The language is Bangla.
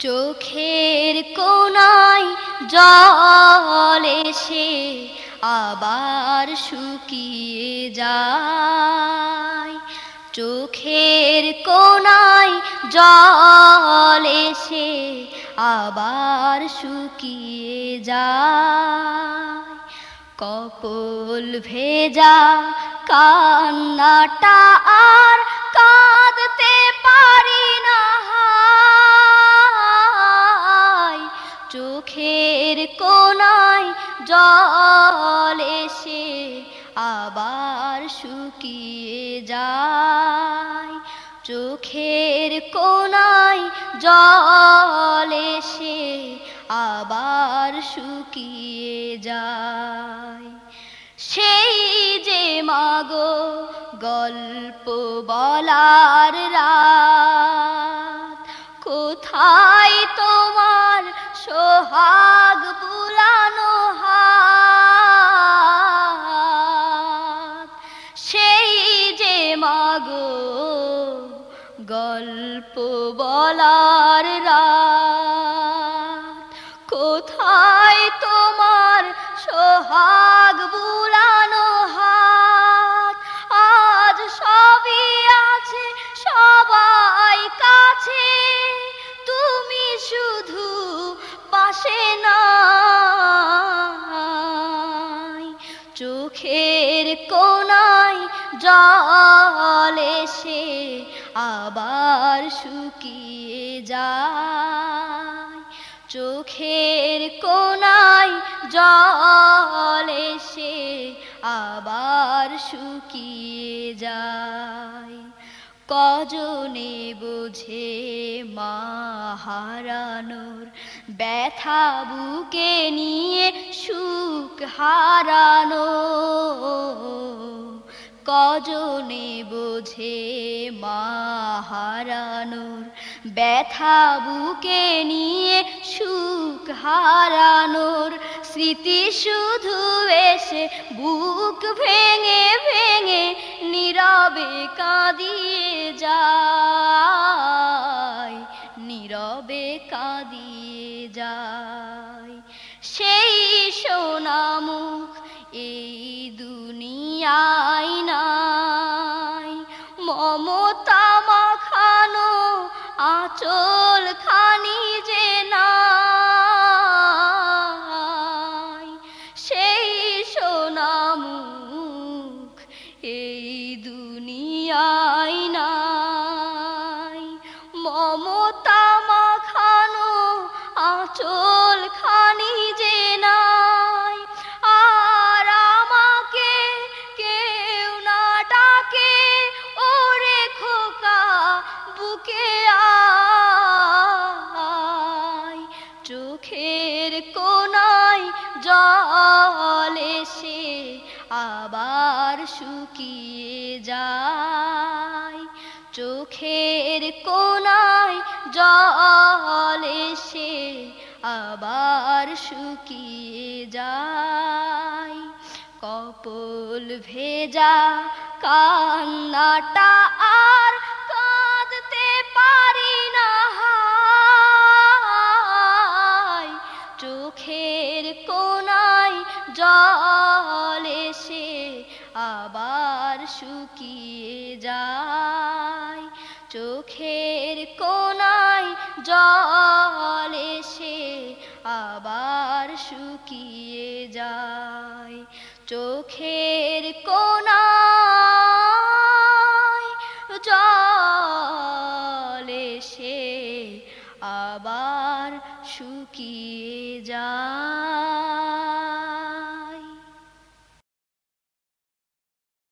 চোখের কোনায় জল এসে আবার শুকিয়ে যায়। চোখের কোনায় জল এসে আবার শুকিয়ে যায়। কপল ভেজা কান্নাটা চোখের কোনায় জল এসে আবার শুকিয়ে যায়। চোখের কোনায় জল এসে আবার শুকিয়ে যায়। সেই যে মাগো গল্প বলার রাত, কোথায় তোমার সোহাগ গল্প বলার রাত। কোথায় তোমার সোহাগ বুলানো হাত? আজ সবই আছে সবাই কাছে। তুমি শুধু পাশে নাই। চোখের কোনায় জল এসে আবার শুকিয়ে যায়। চোখের কোনায় জল এসে আবার শুকিয়ে যায়। কজনে বোঝে মা হারানোর ব্যথা বুকে নিয়ে কজনে বোঝে মা হারানোর ব্যথা বুকে নিয়ে সুখ হারানোর। স্মৃতি শুধু এসে বুক ভেঙে ভেঙে নীরবে কাঁদিয়ে যায়। নীরবে কাঁদিয়ে যায়। সেই সোনামুখ এই দুনিয়ায় এই দুনিয়ায় নাই। মমতা মাখানো আঁচল খানি যে নাই। আর আমাকে কেউ না ডাকে, ওরে খোকা বুকে আয়। চোখের কোনায় জল এসে আবার শুকিয়ে যায়। চোখের কোনায় জল এসে আবার শুকিয়ে যায়। কপল ভেজা কান্নাটা শুকিয়ে যায়। চোখের কোনায় জল এসে আবার শুকিয়ে যায়। চোখের কোনায় জল এসে আবার শুকিয়ে যায়।